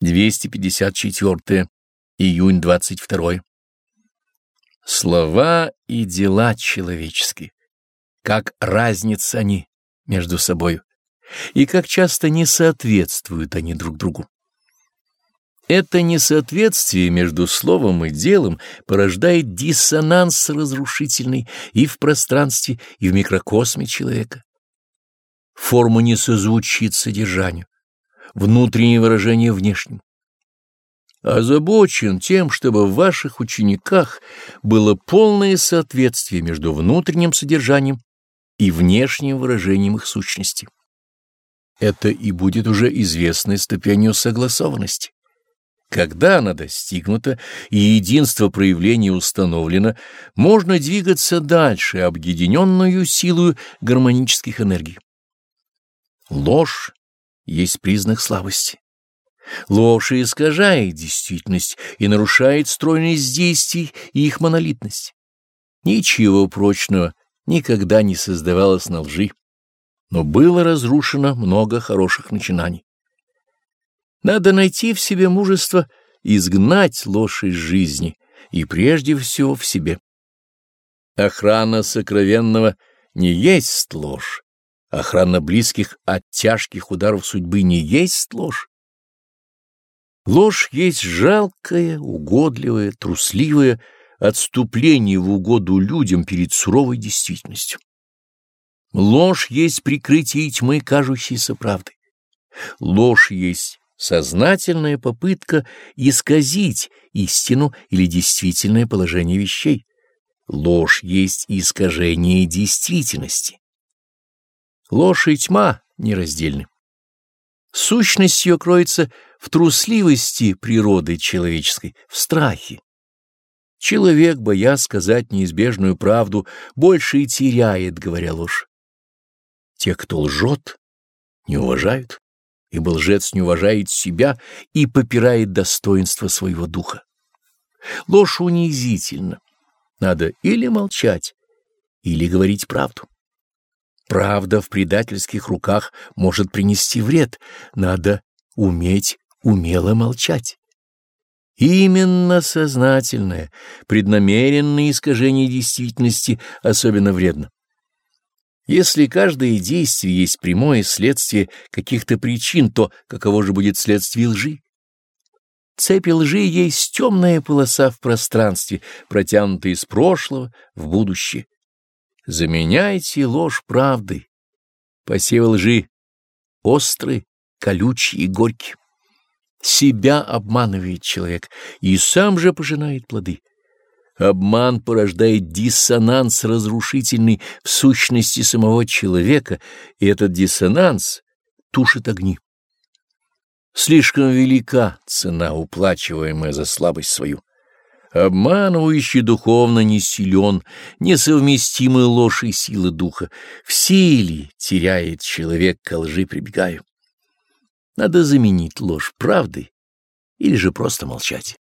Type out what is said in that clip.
254 июнь 22 Слова и дела человеческие, как разница они между собою, и как часто не соответствуют они друг другу. Это несоответствие между словом и делом порождает диссонанс разрушительный и в пространстве, и в микрокосме человека. Форма не созвучит содержанию внутреннее выражение внешним. Озабочен тем, чтобы в ваших учениках было полное соответствие между внутренним содержанием и внешним выражением их сущности. Это и будет уже известной ступенью согласованности. Когда она достигнута и единство проявления установлено, можно двигаться дальше объединенную силою гармонических энергий. Ложь есть признак слабости. Ложь искажает действительность и нарушает стройность действий и их монолитность. Ничего прочного никогда не создавалось на лжи, но было разрушено много хороших начинаний. Надо найти в себе мужество изгнать ложь из жизни и прежде всего в себе. Охрана сокровенного не есть ложь, Охрана близких от тяжких ударов судьбы не есть ложь. Ложь есть жалкое, угодливое, трусливое отступление в угоду людям перед суровой действительностью. Ложь есть прикрытие тьмы, кажущейся правдой. Ложь есть сознательная попытка исказить истину или действительное положение вещей. Ложь есть искажение действительности. Ложь и тьма нераздельны. Сущность ее кроется в трусливости природы человеческой, в страхе. Человек, боясь сказать неизбежную правду, больше и теряет, говоря ложь. Те, кто лжет, не уважают, ибо лжец не уважает себя и попирает достоинство своего духа. Ложь унизительна. Надо или молчать, или говорить правду. Правда в предательских руках может принести вред. Надо уметь умело молчать. Именно сознательное, преднамеренное искажение действительности особенно вредно. Если каждое действие есть прямое следствие каких-то причин, то каково же будет следствие лжи? Цепь лжи есть темная полоса в пространстве, протянутая из прошлого в будущее. Заменяйте ложь правдой. Посевы лжи острый, колючий и горький. Себя обманывает человек и сам же пожинает плоды. Обман порождает диссонанс разрушительный в сущности самого человека, и этот диссонанс тушит огни. Слишком велика цена, уплачиваемая за слабость свою. Обманывающий духовно не силен, несовместимы ложь и силы духа. В силе теряет человек ко лжи прибегая. Надо заменить ложь правдой или же просто молчать.